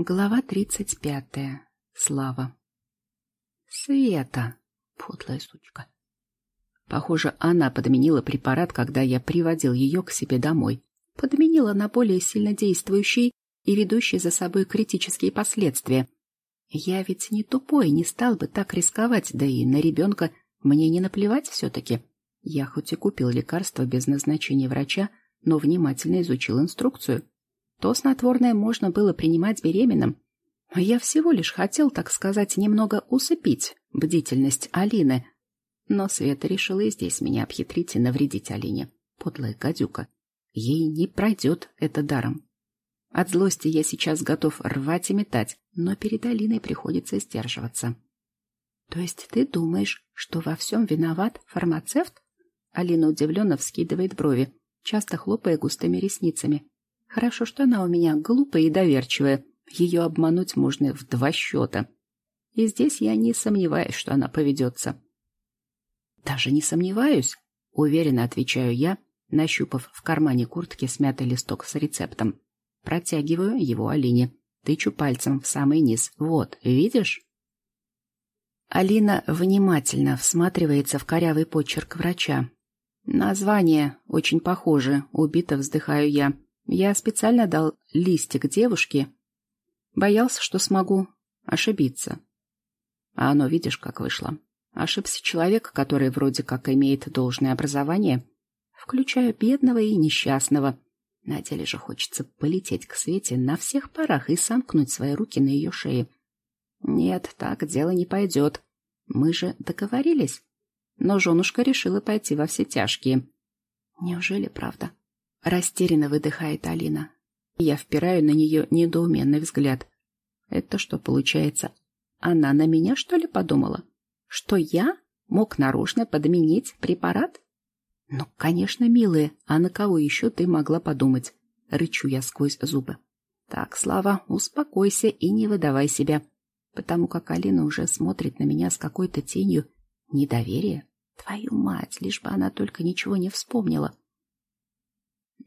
Глава тридцать пятая. Слава. Света, подлая сучка. Похоже, она подменила препарат, когда я приводил ее к себе домой. Подменила на более сильнодействующий и ведущий за собой критические последствия. Я ведь не тупой, не стал бы так рисковать, да и на ребенка мне не наплевать все-таки. Я хоть и купил лекарство без назначения врача, но внимательно изучил инструкцию. То снотворное можно было принимать беременным. Я всего лишь хотел, так сказать, немного усыпить бдительность Алины. Но Света решила и здесь меня обхитрить и навредить Алине. Подлая гадюка. Ей не пройдет это даром. От злости я сейчас готов рвать и метать, но перед Алиной приходится сдерживаться. — То есть ты думаешь, что во всем виноват фармацевт? Алина удивленно вскидывает брови, часто хлопая густыми ресницами. Хорошо, что она у меня глупая и доверчивая. Ее обмануть можно в два счета. И здесь я не сомневаюсь, что она поведется. Даже не сомневаюсь, уверенно отвечаю я, нащупав в кармане куртки смятый листок с рецептом. Протягиваю его Алине. Тычу пальцем в самый низ. Вот, видишь? Алина внимательно всматривается в корявый почерк врача. Название очень похоже, убито вздыхаю я. Я специально дал листик девушке. Боялся, что смогу ошибиться. А оно, видишь, как вышло. Ошибся человек, который вроде как имеет должное образование, включая бедного и несчастного. На деле же хочется полететь к Свете на всех парах и сомкнуть свои руки на ее шее. Нет, так дело не пойдет. Мы же договорились. Но женушка решила пойти во все тяжкие. Неужели правда? Растерянно выдыхает Алина. Я впираю на нее недоуменный взгляд. Это что получается? Она на меня, что ли, подумала? Что я мог нарочно подменить препарат? Ну, конечно, милая, а на кого еще ты могла подумать? Рычу я сквозь зубы. Так, Слава, успокойся и не выдавай себя, потому как Алина уже смотрит на меня с какой-то тенью недоверия. Твою мать, лишь бы она только ничего не вспомнила.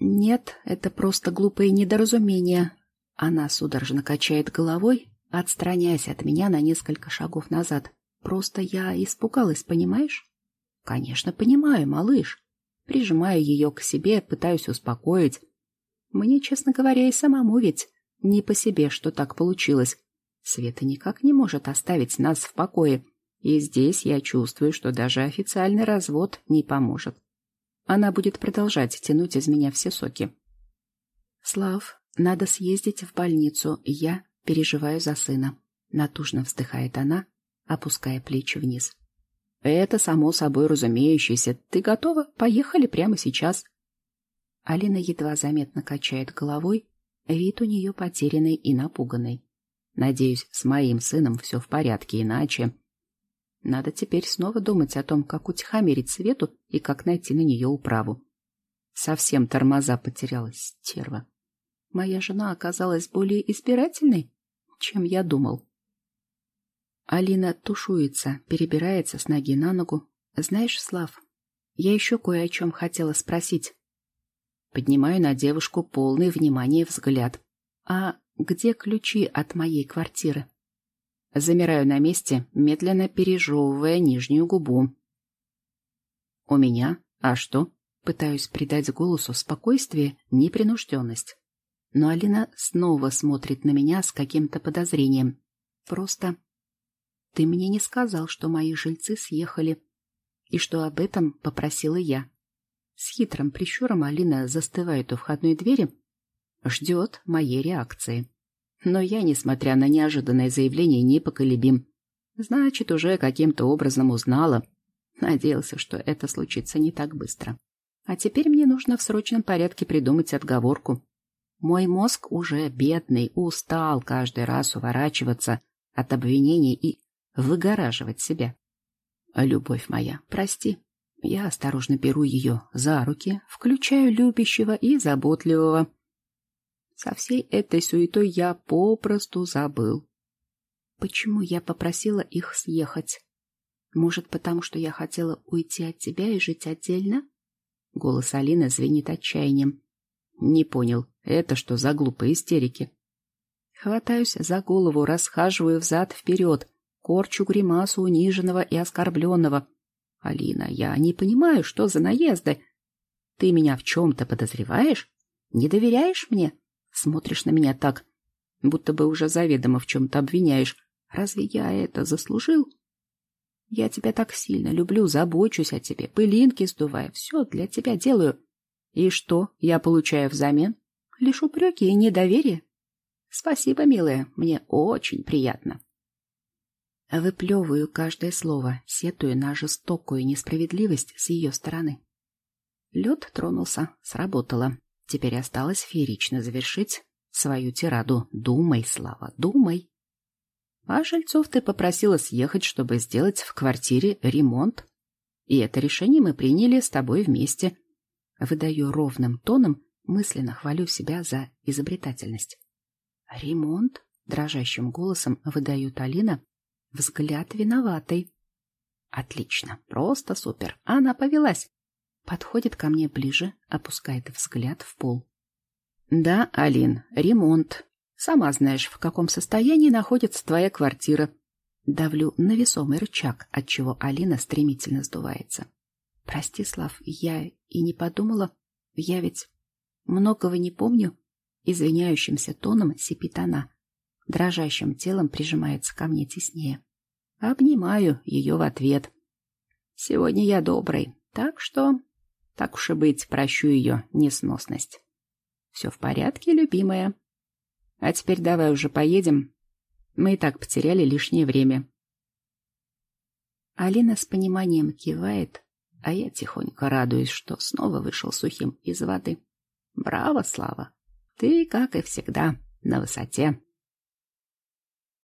Нет, это просто глупое недоразумение. Она судорожно качает головой, отстраняясь от меня на несколько шагов назад. Просто я испугалась, понимаешь? Конечно, понимаю, малыш. Прижимаю ее к себе, пытаюсь успокоить. Мне, честно говоря, и самому ведь не по себе, что так получилось. Света никак не может оставить нас в покое. И здесь я чувствую, что даже официальный развод не поможет. Она будет продолжать тянуть из меня все соки. Слав, надо съездить в больницу, я переживаю за сына. Натужно вздыхает она, опуская плечи вниз. Это само собой разумеющееся. Ты готова? Поехали прямо сейчас. Алина едва заметно качает головой, вид у нее потерянный и напуганный. Надеюсь, с моим сыном все в порядке, иначе... Надо теперь снова думать о том, как утихомирить Свету и как найти на нее управу. Совсем тормоза потерялась, стерва. Моя жена оказалась более избирательной, чем я думал. Алина тушуется, перебирается с ноги на ногу. Знаешь, Слав, я еще кое о чем хотела спросить. Поднимаю на девушку полный внимания взгляд. А где ключи от моей квартиры? Замираю на месте, медленно пережевывая нижнюю губу. «У меня? А что?» Пытаюсь придать голосу спокойствие, непринужденность. Но Алина снова смотрит на меня с каким-то подозрением. Просто... Ты мне не сказал, что мои жильцы съехали, и что об этом попросила я. С хитрым прищуром Алина застывает у входной двери, ждет моей реакции. Но я, несмотря на неожиданное заявление, непоколебим. Значит, уже каким-то образом узнала. Надеялся, что это случится не так быстро. А теперь мне нужно в срочном порядке придумать отговорку. Мой мозг уже бедный, устал каждый раз уворачиваться от обвинений и выгораживать себя. Любовь моя, прости. Я осторожно беру ее за руки, включаю любящего и заботливого, со всей этой суетой я попросту забыл. Почему я попросила их съехать? Может, потому что я хотела уйти от тебя и жить отдельно? Голос Алины звенит отчаянием. Не понял, это что за глупые истерики? Хватаюсь за голову, расхаживаю взад-вперед, корчу гримасу униженного и оскорбленного. «Алина, я не понимаю, что за наезды. Ты меня в чем-то подозреваешь? Не доверяешь мне? Смотришь на меня так, будто бы уже заведомо в чем-то обвиняешь. Разве я это заслужил? Я тебя так сильно люблю, забочусь о тебе, пылинки сдуваю, все для тебя делаю. И что я получаю взамен? Лишь упреки и недоверие. Спасибо, милая, мне очень приятно. Выплевываю каждое слово, сетую на жестокую несправедливость с ее стороны. Лед тронулся, сработало. Теперь осталось феерично завершить свою тираду. Думай, Слава, думай. А жильцов ты попросила съехать, чтобы сделать в квартире ремонт. И это решение мы приняли с тобой вместе. Выдаю ровным тоном, мысленно хвалю себя за изобретательность. «Ремонт?» — дрожащим голосом выдает Алина. Взгляд виноватый. «Отлично, просто супер. Она повелась». Подходит ко мне ближе, опускает взгляд в пол. «Да, Алин, ремонт. Сама знаешь, в каком состоянии находится твоя квартира». Давлю на весомый рычаг, отчего Алина стремительно сдувается. «Прости, Слав, я и не подумала. Я ведь многого не помню. Извиняющимся тоном сипит она. Дрожащим телом прижимается ко мне теснее. Обнимаю ее в ответ. Сегодня я добрый, так что, так уж и быть, прощу ее несносность. Все в порядке, любимая. А теперь давай уже поедем. Мы и так потеряли лишнее время. Алина с пониманием кивает, а я тихонько радуюсь, что снова вышел сухим из воды. Браво, Слава! Ты, как и всегда, на высоте.